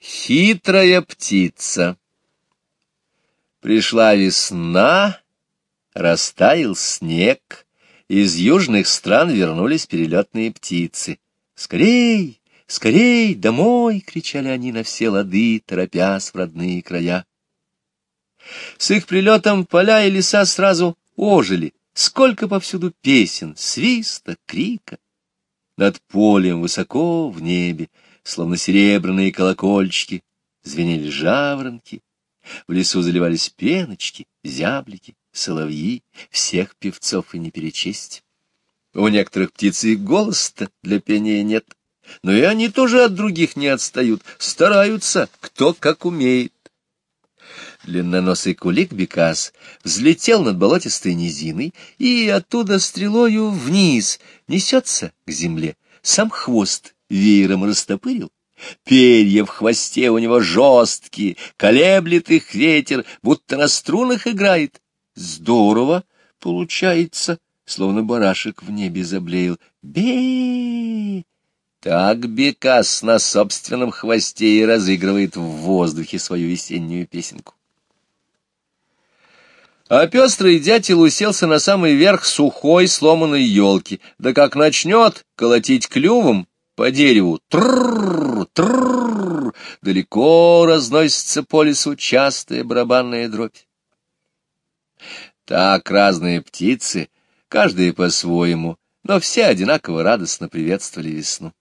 Хитрая птица. Пришла весна, растаял снег, из южных стран вернулись перелетные птицы. «Скорей, скорей, домой!» — кричали они на все лады, торопясь в родные края. С их прилетом поля и леса сразу ожили, сколько повсюду песен, свиста, крика. Над полем высоко в небе словно серебряные колокольчики, звенели жаворонки, в лесу заливались пеночки, зяблики, соловьи, всех певцов и не перечесть. У некоторых птиц и голос-то для пения нет, но и они тоже от других не отстают, стараются, кто как умеет. Длинноносый кулик Бекас взлетел над болотистой низиной и оттуда стрелою вниз несется к земле. Сам хвост веером растопырил. Перья в хвосте у него жесткие, колеблет их ветер, будто на струнах играет. Здорово получается, словно барашек в небе заблеял. бе Так Бекас на собственном хвосте и разыгрывает в воздухе свою весеннюю песенку. А пестрый дятел уселся на самый верх сухой сломанной елки, да как начнет колотить клювом, по дереву. Трррр, трррр, далеко разносится по лесу частая барабанная дробь. Так разные птицы, каждая по-своему, но все одинаково радостно приветствовали весну.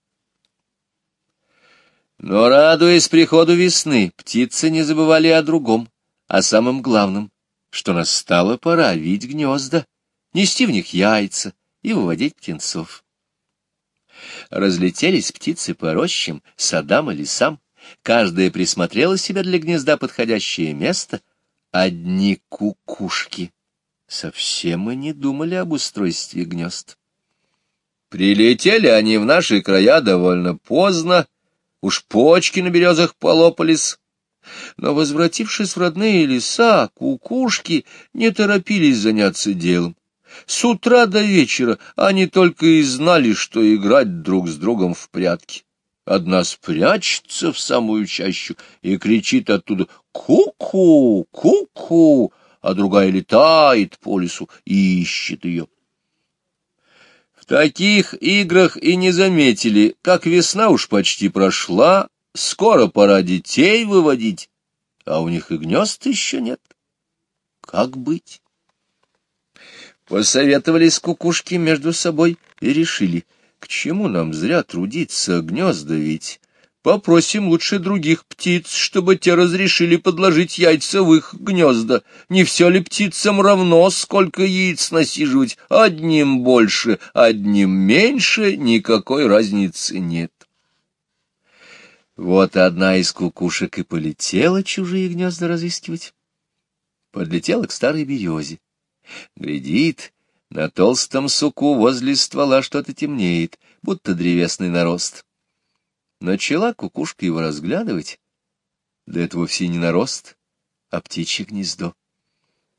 Но, радуясь приходу весны, птицы не забывали о другом, о самом главном, что настала пора вить гнезда, нести в них яйца и выводить птенцов. Разлетелись птицы по рощам, садам и лесам. Каждая присмотрела себе для гнезда подходящее место. Одни кукушки совсем и не думали об устройстве гнезд. Прилетели они в наши края довольно поздно, уж почки на березах полопались. Но, возвратившись в родные леса, кукушки не торопились заняться делом. С утра до вечера они только и знали, что играть друг с другом в прятки. Одна спрячется в самую чащу и кричит оттуда «Ку-ку! Ку-ку!», а другая летает по лесу и ищет ее. В таких играх и не заметили, как весна уж почти прошла, скоро пора детей выводить, а у них и гнезд еще нет. Как быть? Посоветовались кукушки между собой и решили, к чему нам зря трудиться, гнезда ведь. Попросим лучше других птиц, чтобы те разрешили подложить яйца в их гнезда. Не все ли птицам равно, сколько яиц насиживать? Одним больше, одним меньше, никакой разницы нет. Вот одна из кукушек и полетела чужие гнезда разыскивать. Подлетела к старой березе. Глядит, на толстом суку возле ствола что-то темнеет, будто древесный нарост. Начала кукушка его разглядывать. Да это вовсе не нарост, а птичье гнездо.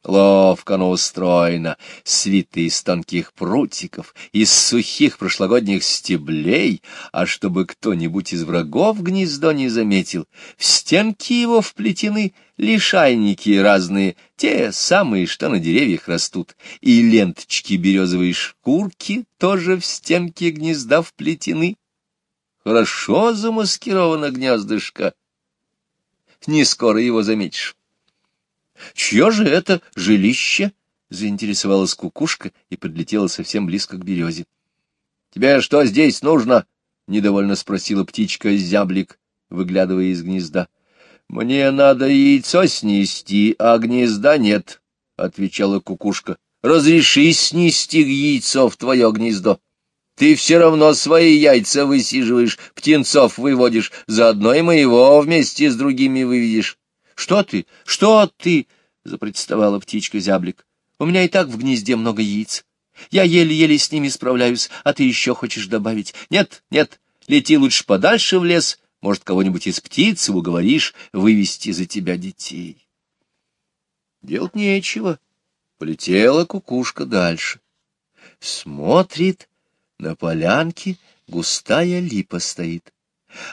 Ловко оно устроено, свиты из тонких прутиков, из сухих прошлогодних стеблей, а чтобы кто-нибудь из врагов гнездо не заметил, в стенки его вплетены лишайники разные, те самые, что на деревьях растут, и ленточки березовой шкурки тоже в стенки гнезда вплетены. Хорошо замаскировано гнездышко, не скоро его заметишь. Чье же это жилище? — заинтересовалась кукушка и подлетела совсем близко к березе. — Тебе что здесь нужно? — недовольно спросила птичка-зяблик, выглядывая из гнезда. — Мне надо яйцо снести, а гнезда нет, — отвечала кукушка. — Разреши снести яйцо в твое гнездо. Ты все равно свои яйца высиживаешь, птенцов выводишь, заодно и моего вместе с другими выведешь. Что ты? Что ты? — запротестовала птичка-зяблик. — У меня и так в гнезде много яиц. Я еле-еле с ними справляюсь, а ты еще хочешь добавить. Нет, нет, лети лучше подальше в лес, может, кого-нибудь из птиц уговоришь вывести за тебя детей. Делать нечего. Полетела кукушка дальше. Смотрит, на полянке густая липа стоит.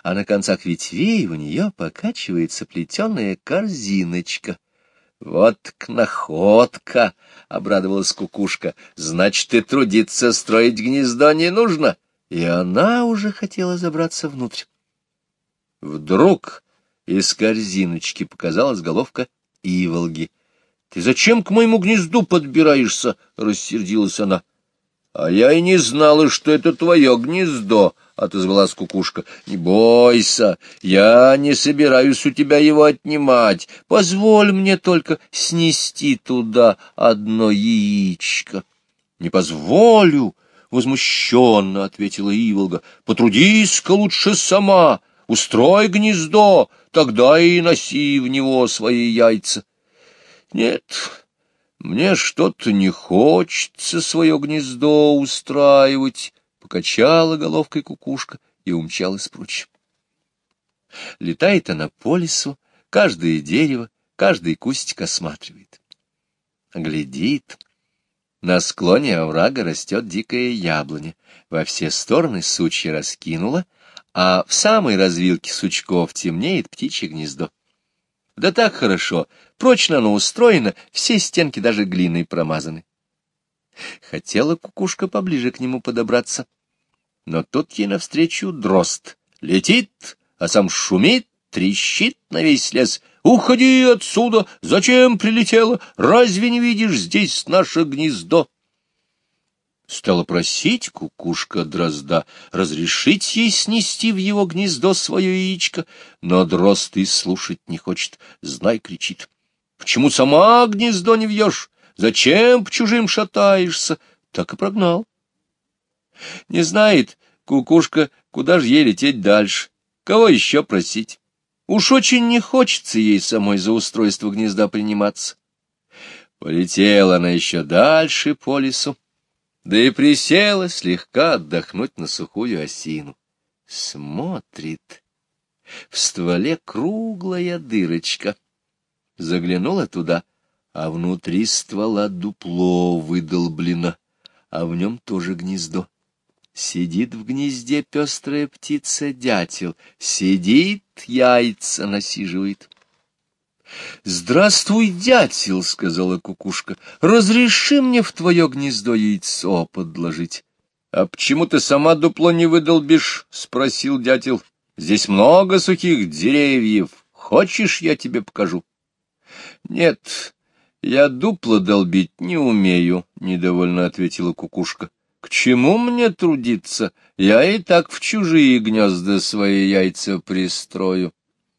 А на концах ветвей у нее покачивается плетеная корзиночка. «Вот к находка!» — обрадовалась кукушка. «Значит, и трудиться строить гнездо не нужно!» И она уже хотела забраться внутрь. Вдруг из корзиночки показалась головка Иволги. — Ты зачем к моему гнезду подбираешься? — рассердилась она. — А я и не знала, что это твое гнездо, — отозвалась кукушка. — Не бойся, я не собираюсь у тебя его отнимать. Позволь мне только снести туда одно яичко. — Не позволю, — возмущенно ответила Иволга. — Потрудись-ка лучше сама, устрой гнездо, тогда и носи в него свои яйца. — Нет, мне что-то не хочется свое гнездо устраивать, — покачала головкой кукушка и умчалась прочь. Летает она по лесу, каждое дерево, каждый кустик осматривает. Глядит. На склоне оврага растет дикая яблоня, во все стороны сучья раскинула, а в самой развилке сучков темнеет птичье гнездо. Да так хорошо, прочно оно устроено, все стенки даже глиной промазаны. Хотела кукушка поближе к нему подобраться, но тут ей навстречу дрозд. Летит, а сам шумит, трещит на весь лес. «Уходи отсюда! Зачем прилетела? Разве не видишь здесь наше гнездо?» Стала просить кукушка дрозда разрешить ей снести в его гнездо свое яичко, но дрозд и слушать не хочет, знай, кричит. Почему сама гнездо не вьешь? Зачем по чужим шатаешься? Так и прогнал. Не знает кукушка, куда же ей лететь дальше, кого еще просить. Уж очень не хочется ей самой за устройство гнезда приниматься. Полетела она еще дальше по лесу да и присела слегка отдохнуть на сухую осину. Смотрит. В стволе круглая дырочка. Заглянула туда, а внутри ствола дупло выдолблено, а в нем тоже гнездо. Сидит в гнезде пестрая птица-дятел, сидит, яйца насиживает. — Здравствуй, дятел, — сказала кукушка, — разреши мне в твое гнездо яйцо подложить. — А почему ты сама дупло не выдолбишь? — спросил дятел. — Здесь много сухих деревьев. Хочешь, я тебе покажу? — Нет, я дупло долбить не умею, — недовольно ответила кукушка. — К чему мне трудиться? Я и так в чужие гнезда свои яйца пристрою.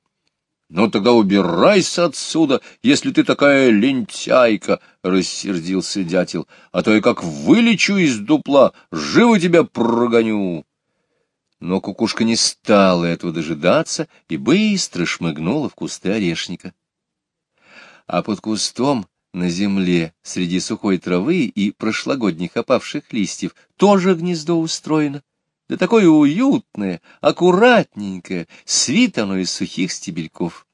— Ну тогда убирайся отсюда, если ты такая лентяйка, — рассердился дятел, — а то я как вылечу из дупла, живо тебя прогоню. Но кукушка не стала этого дожидаться и быстро шмыгнула в кусты орешника. А под кустом на земле, среди сухой травы и прошлогодних опавших листьев, тоже гнездо устроено да такое уютное, аккуратненькое, свит оно из сухих стебельков.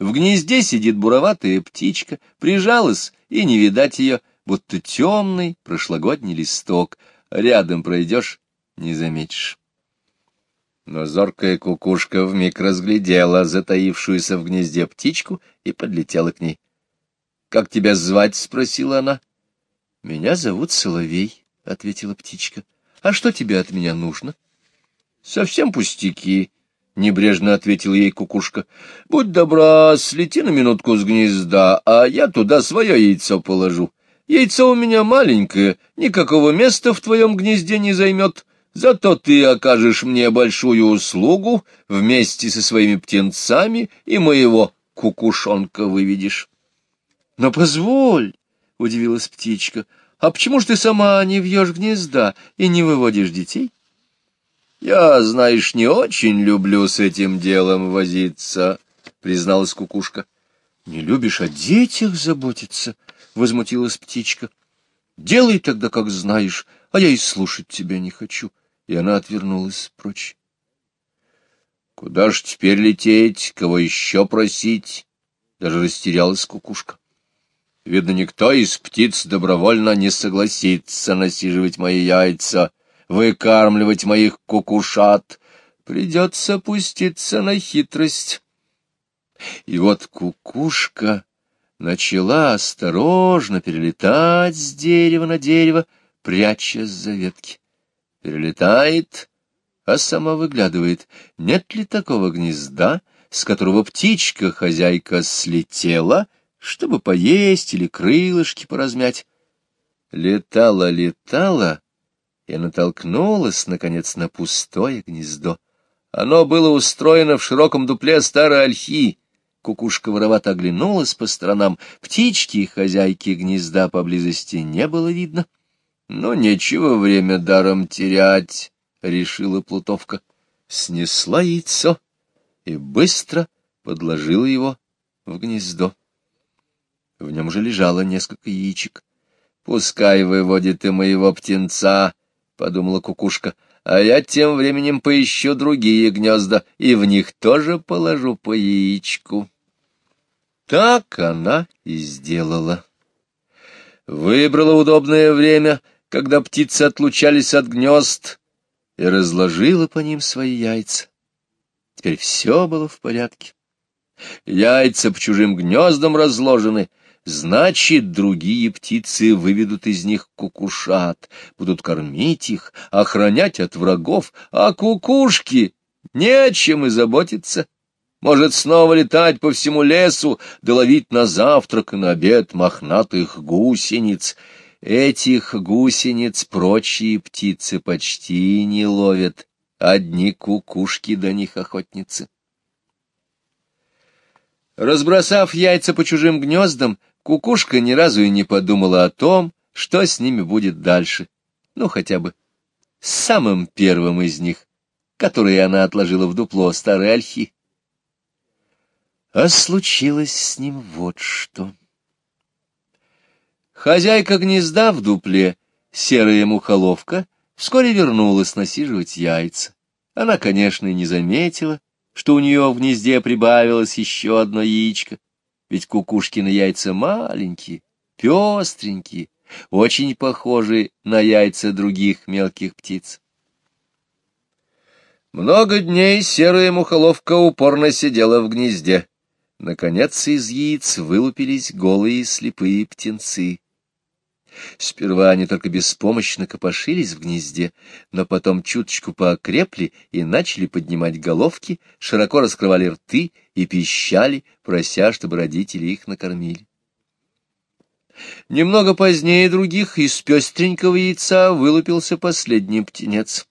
В гнезде сидит буроватая птичка, прижалась, и не видать ее, будто темный прошлогодний листок. Рядом пройдешь — не заметишь. Но зоркая кукушка вмиг разглядела затаившуюся в гнезде птичку и подлетела к ней. — Как тебя звать? — спросила она. — Меня зовут Соловей, — ответила птичка. — а что тебе от меня нужно? — Совсем пустяки, — небрежно ответила ей кукушка. — Будь добра, слети на минутку с гнезда, а я туда свое яйцо положу. Яйцо у меня маленькое, никакого места в твоем гнезде не займет. Зато ты окажешь мне большую услугу вместе со своими птенцами и моего кукушонка выведешь. — Но позволь, — удивилась птичка, — а почему ж ты сама не вьешь гнезда и не выводишь детей? Я, знаешь, не очень люблю с этим делом возиться, призналась кукушка. Не любишь о детях заботиться? возмутилась птичка. Делай тогда, как знаешь, а я и слушать тебя не хочу. И она отвернулась прочь. Куда ж теперь лететь, кого еще просить? Даже растерялась кукушка. Видно, никто из птиц добровольно не согласится насиживать мои яйца, выкармливать моих кукушат. Придется пуститься на хитрость. И вот кукушка начала осторожно перелетать с дерева на дерево, прячась за ветки. Перелетает, а сама выглядывает, нет ли такого гнезда, с которого птичка-хозяйка слетела, чтобы поесть или крылышки поразмять. Летала, летала и натолкнулась, наконец, на пустое гнездо. Оно было устроено в широком дупле старой ольхи. Кукушка воровато оглянулась по сторонам. Птички и хозяйки гнезда поблизости не было видно. — Ну, нечего время даром терять, — решила Плутовка. Снесла яйцо и быстро подложила его в гнездо. В нем же лежало несколько яичек. — Пускай выводит и моего птенца, — подумала кукушка, — а я тем временем поищу другие гнезда, и в них тоже положу по яичку. Так она и сделала. Выбрала удобное время, когда птицы отлучались от гнезд, и разложила по ним свои яйца. Теперь все было в порядке. Яйца по чужим гнездам разложены — Значит, другие птицы выведут из них кукушат, будут кормить их, охранять от врагов, а кукушки не о чем и заботиться. Может снова летать по всему лесу, да ловить на завтрак и на обед мохнатых гусениц. Этих гусениц прочие птицы почти не ловят, одни кукушки до них охотницы. Разбросав яйца по чужим гнездам, Кукушка ни разу и не подумала о том, что с ними будет дальше. Ну, хотя бы с самым первым из них, который она отложила в дупло старой ольхи. А случилось с ним вот что. Хозяйка гнезда в дупле, серая мухоловка, вскоре вернулась насиживать яйца. Она, конечно, не заметила, что у нее в гнезде прибавилось еще одно яичко ведь кукушкины яйца маленькие, пестренькие, очень похожи на яйца других мелких птиц. Много дней серая мухоловка упорно сидела в гнезде. Наконец из яиц вылупились голые слепые птенцы. Сперва они только беспомощно копошились в гнезде, но потом чуточку поокрепли и начали поднимать головки, широко раскрывали рты и пищали, прося, чтобы родители их накормили. Немного позднее других из пестренького яйца вылупился последний птенец.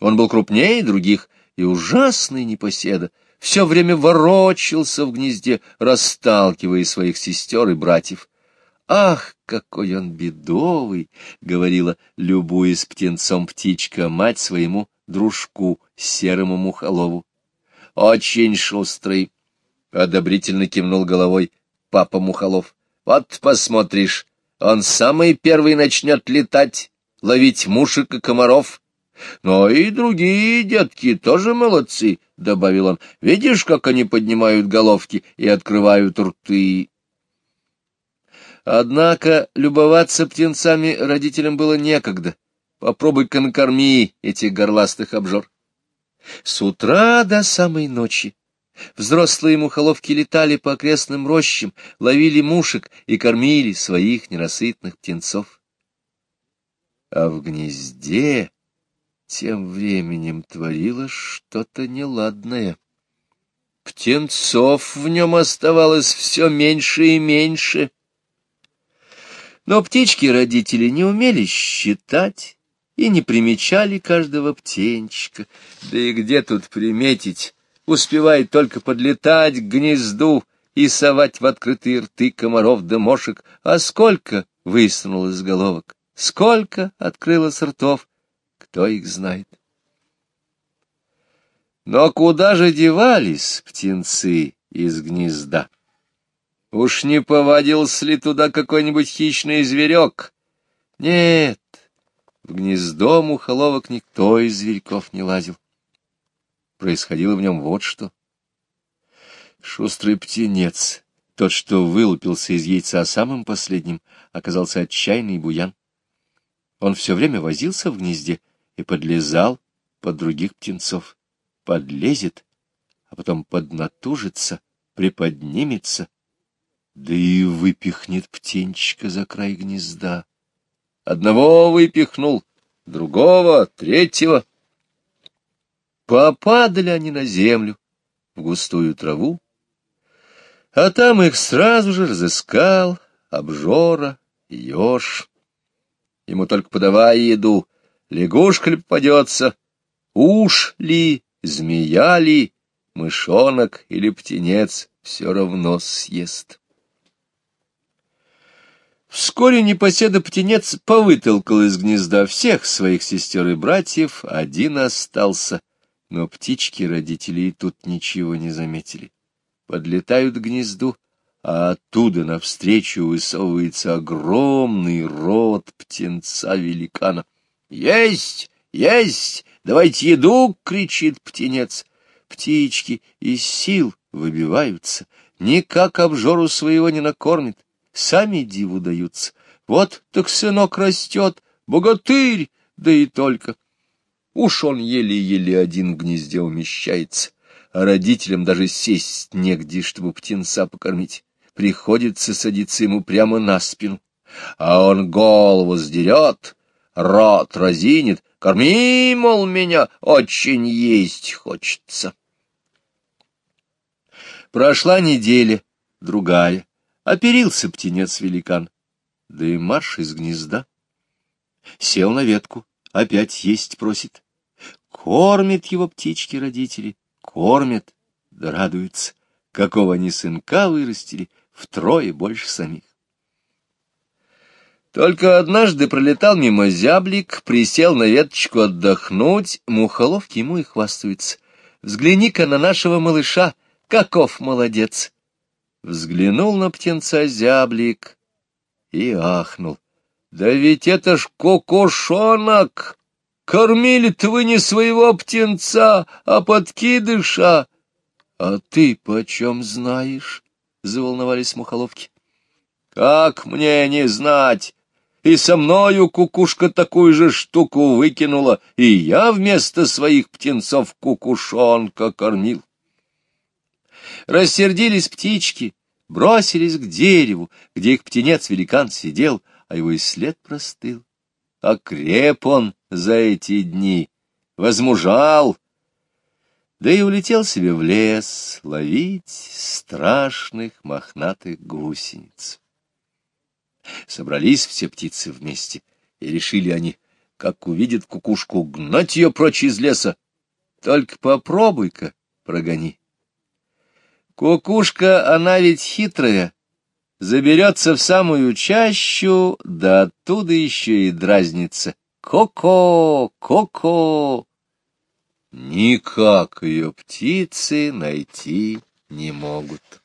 Он был крупнее других и ужасный непоседа, все время ворочался в гнезде, расталкивая своих сестер и братьев. «Ах, какой он бедовый!» — говорила, любуясь птенцом птичка, мать своему дружку, серому мухолову. «Очень шустрый!» — одобрительно кивнул головой папа Мухолов. «Вот посмотришь, он самый первый начнет летать, ловить мушек и комаров». «Но и другие детки тоже молодцы», — добавил он. «Видишь, как они поднимают головки и открывают рты?» Однако любоваться птенцами родителям было некогда. Попробуй-ка накорми этих горластых обжор. С утра до самой ночи взрослые мухоловки летали по окрестным рощам, ловили мушек и кормили своих ненасытных птенцов. А в гнезде тем временем творилось что-то неладное. Птенцов в нем оставалось все меньше и меньше — но птички-родители не умели считать и не примечали каждого птенчика. Да и где тут приметить? Успевает только подлетать к гнезду и совать в открытые рты комаров да мошек. А сколько высунулось головок, сколько открылось ртов, кто их знает. Но куда же девались птенцы из гнезда? Уж не повадился ли туда какой-нибудь хищный зверек? Нет, в гнездо мухоловок никто из зверьков не лазил. Происходило в нем вот что. Шустрый птенец, тот, что вылупился из яйца самым последним, оказался отчаянный буян. Он все время возился в гнезде и подлезал под других птенцов. подлезет, а потом поднатужится, приподнимется, да и выпихнет птенчика за край гнезда. Одного выпихнул, другого, третьего. Попадали они на землю, в густую траву, а там их сразу же разыскал обжора, еж. Ему только подавай еду, лягушка ли попадется, уж ли, змея ли, мышонок или птенец, все равно съест. Вскоре непоседа-птенец повытолкал из гнезда всех своих сестер и братьев, один остался, но птички родителей тут ничего не заметили. Подлетают к гнезду, а оттуда навстречу высовывается огромный рот птенца-великана. «Есть! Есть! Давайте еду!» — кричит птенец. Птички из сил выбиваются, никак обжору своего не накормит, сами диву даются. Вот так сынок растет, богатырь, да и только. Уж он еле-еле один в гнезде умещается, а родителям даже сесть негде, чтобы птенца покормить. Приходится садиться ему прямо на спину, а он голову сдерет, рот разинет, корми, мол, меня, очень есть хочется. Прошла неделя, другая. Оперился птенец-великан, да и марш из гнезда. Сел на ветку, опять есть просит. Кормит его птички-родители, кормят, да радуются. Какого они сынка вырастили, втрое больше самих. Только однажды пролетал мимо зяблик, присел на веточку отдохнуть, мухоловки ему и хвастаются. Взгляни-ка на нашего малыша, каков молодец! Взглянул на птенца зяблик и ахнул. Да ведь это ж кокошонок! Кормили-то вы не своего птенца, а подкидыша. А ты почем знаешь? — заволновались мухоловки. — Как мне не знать? И со мною кукушка такую же штуку выкинула, и я вместо своих птенцов кукушонка кормил. Рассердились птички, бросились к дереву, где их птенец-великан сидел, а его и след простыл. Окреп он за эти дни, возмужал, да и улетел себе в лес ловить страшных мохнатых гусениц. Собрались все птицы вместе, и решили они, как увидят кукушку, гнать ее прочь из леса. Только попробуй-ка прогони. Кукушка, она ведь хитрая, заберется в самую чащу, да оттуда еще и дразнится. Ко-ко, ко-ко. Никак ее птицы найти не могут.